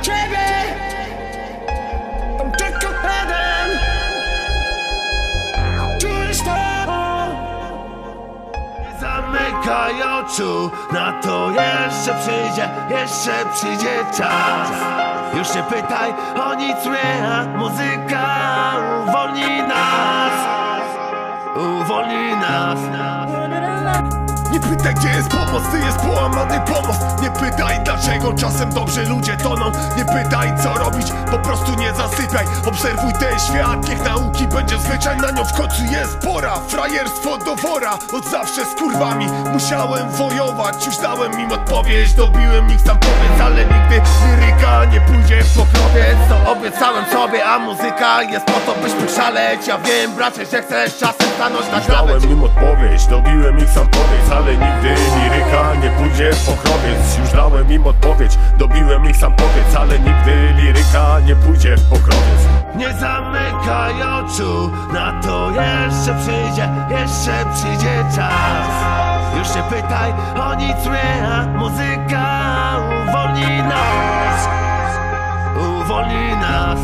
ciebie. Tam tylko jeden. Czujesz to? Nie zamykaj oczu, na to jeszcze przyjdzie, jeszcze przyjdzie czas. Już nie pytaj o nic mnie, a muzyka uwolni nas. Uwolni nas Nie pytaj gdzie jest pomoc, ty jest połamany pomost Nie pytaj dlaczego czasem dobrze ludzie toną. Nie pytaj co robić, po prostu nie zasypiaj. Obserwuj ten świat, niech nauki będzie zwyczaj. Na nią w końcu jest pora, frajerstwo do wora. Od zawsze z kurwami musiałem wojować. Już dałem im odpowiedź, dobiłem ich sam powiedz. Ale nigdy liryka nie pójdzie w pokrowiec To obiecałem sobie, a muzyka jest po to byśmy szaleć. Ja wiem bracie, że chcesz czasem stanąć na krawędzi. Dałem im odpowiedź, dobiłem ich sam powiedz im odpowiedź, dobiłem ich sam powiedz Ale nigdy liryka nie pójdzie w pokrowiec. Nie zamykaj oczu, na to jeszcze przyjdzie, jeszcze przyjdzie czas. Już nie pytaj o nic mnie, muzyka uwolni nas. Uwolni nas